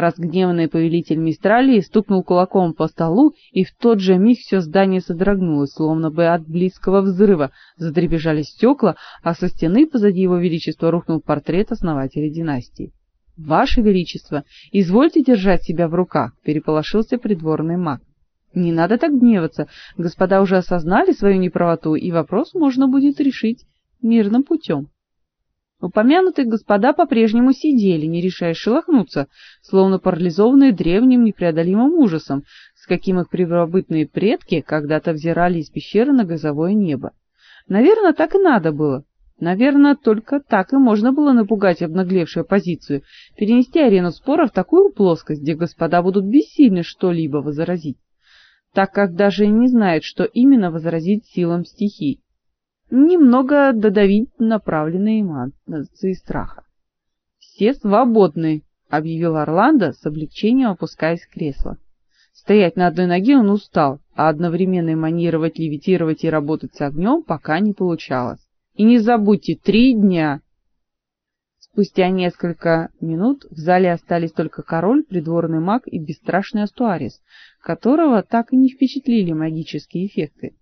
Разгневанный повелитель Мистралии стукнул кулаком по столу, и в тот же миг все здание содрогнулось, словно бы от близкого взрыва. Задребезжали стекла, а со стены позади его величества рухнул портрет основателя династии. Ваше величество, извольте держать себя в руках, переполошился придворный маг. Не надо так гневаться. Господа уже осознали свою неправоту, и вопрос можно будет решить мирным путем. Упомянутые господа по-прежнему сидели, не решая шелохнуться, словно парализованные древним непреодолимым ужасом, с каким их первобытные предки когда-то взирали из пещеры на газовое небо. Наверное, так и надо было. Наверное, только так и можно было напугать обнаглевшую оппозицию, перенести арену спора в такую плоскость, где господа будут бессильны что-либо возразить, так как даже не знают, что именно возразить силам стихий немного додавить направленные эманации страха. Все свободны, объявил Орландо с облегчением опускаясь в кресло. Стоять на одной ноге он устал, а одновременно манировать, левитировать и работать с огнем пока не получалось. И не забудьте, три дня. Спустя несколько минут в зале остались только король, придворный маг и бесстрашный Астуарис, которого так и не впечатлили магические эффекты.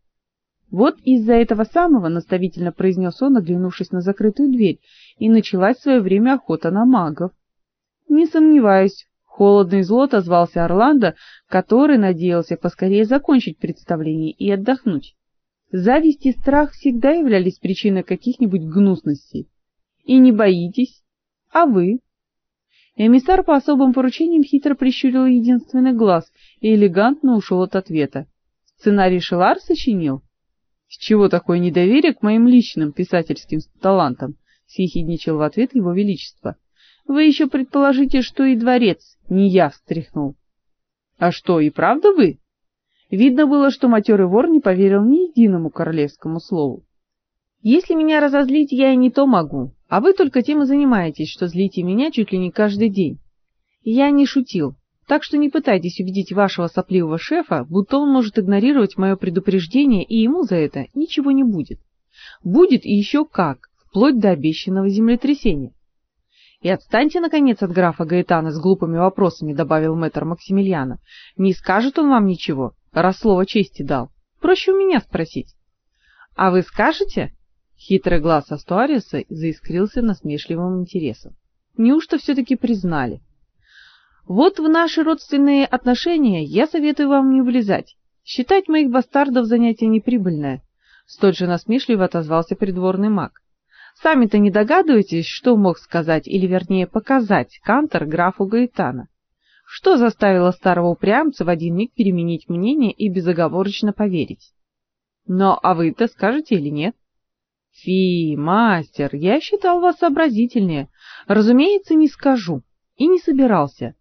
Вот из-за этого самого, наставительно произнес он, оглянувшись на закрытую дверь, и началась в свое время охота на магов. Не сомневаюсь, холодно и зло Орландо, который надеялся поскорее закончить представление и отдохнуть. Зависть и страх всегда являлись причиной каких-нибудь гнусностей. И не боитесь? А вы? Эмиссар по особым поручениям хитро прищурил единственный глаз и элегантно ушел от ответа. Сценарий Шелар сочинил? С чего такое недоверие к моим личным писательским талантам? съехидничал в ответ его величество. Вы еще предположите, что и дворец не я встряхнул. А что, и правда вы? Видно было, что матерый вор не поверил ни единому королевскому слову. Если меня разозлить, я и не то могу, а вы только тем и занимаетесь, что злите меня чуть ли не каждый день. Я не шутил. Так что не пытайтесь убедить вашего сопливого шефа, будто он может игнорировать мое предупреждение, и ему за это ничего не будет. Будет и еще как, вплоть до обещанного землетрясения. И отстаньте наконец от графа Гаэтана с глупыми вопросами, добавил мэтр Максимилиана. Не скажет он вам ничего, раз слово чести дал. Проще у меня спросить. А вы скажете? Хитрый глаз Астуариса заискрился насмешливым интересом. Неужто все таки признали? Вот в наши родственные отношения я советую вам не влезать. Считать моих бастардов занятие неприбыльное, столь же насмешливо отозвался придворный маг. Сами-то не догадываетесь, что мог сказать или вернее показать Кантор графу Гаэтана? Что заставило старого упрямца в один миг переменить мнение и безоговорочно поверить? Но а вы-то скажете или нет? Фи, мастер, я считал вас сообразительнее. Разумеется, не скажу и не собирался.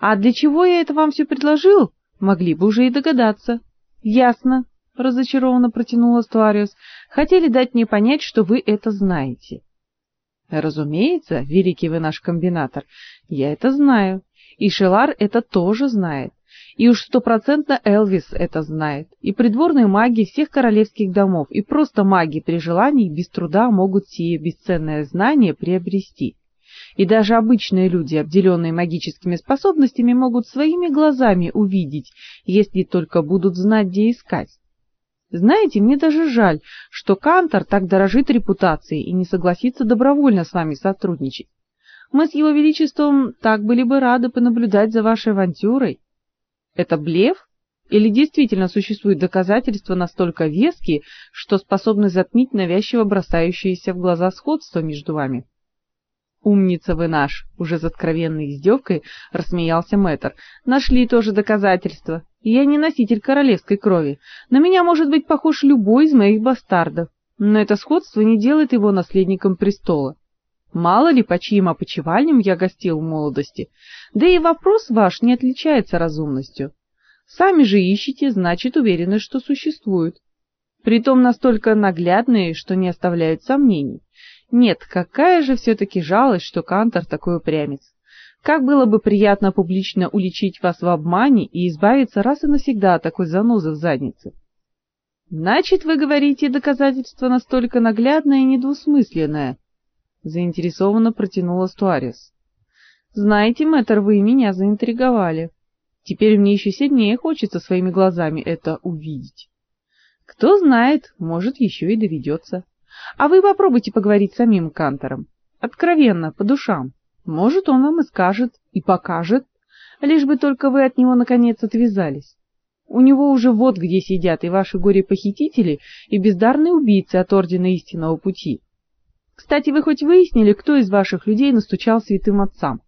А для чего я это вам все предложил? Могли бы уже и догадаться. Ясно, разочарованно протянула Стуариус. Хотели дать мне понять, что вы это знаете. Разумеется, великий вы наш комбинатор. Я это знаю. И Шелар это тоже знает. И уж стопроцентно Элвис это знает. И придворные маги всех королевских домов, и просто маги при желании без труда могут сие бесценное знание приобрести и даже обычные люди, обделенные магическими способностями, могут своими глазами увидеть, если только будут знать, где искать. Знаете, мне даже жаль, что Кантор так дорожит репутацией и не согласится добровольно с вами сотрудничать. Мы с его величеством так были бы рады понаблюдать за вашей авантюрой. Это блеф? Или действительно существуют доказательства настолько веские, что способны затмить навязчиво бросающееся в глаза сходство между вами? Умница вы наш, уже с откровенной издевкой рассмеялся мэтр. Нашли тоже доказательства. Я не носитель королевской крови. На меня может быть похож любой из моих бастардов, но это сходство не делает его наследником престола. Мало ли по чьим опочивальням я гостил в молодости. Да и вопрос ваш не отличается разумностью. Сами же ищете, значит, уверены, что существуют. Притом настолько наглядные, что не оставляют сомнений. Нет, какая же все таки жалость, что Кантор такой упрямец. Как было бы приятно публично уличить вас в обмане и избавиться раз и навсегда от такой занозы в заднице. Значит, вы говорите, доказательство настолько наглядное и недвусмысленное, заинтересованно протянула Стуарис. Знаете, мэтр, вы меня заинтриговали. Теперь мне еще сильнее хочется своими глазами это увидеть. Кто знает, может, еще и доведется. А вы попробуйте поговорить с самим Кантором. Откровенно, по душам. Может, он вам и скажет, и покажет, лишь бы только вы от него наконец отвязались. У него уже вот где сидят и ваши горе-похитители, и бездарные убийцы от Ордена Истинного Пути. Кстати, вы хоть выяснили, кто из ваших людей настучал святым отцам?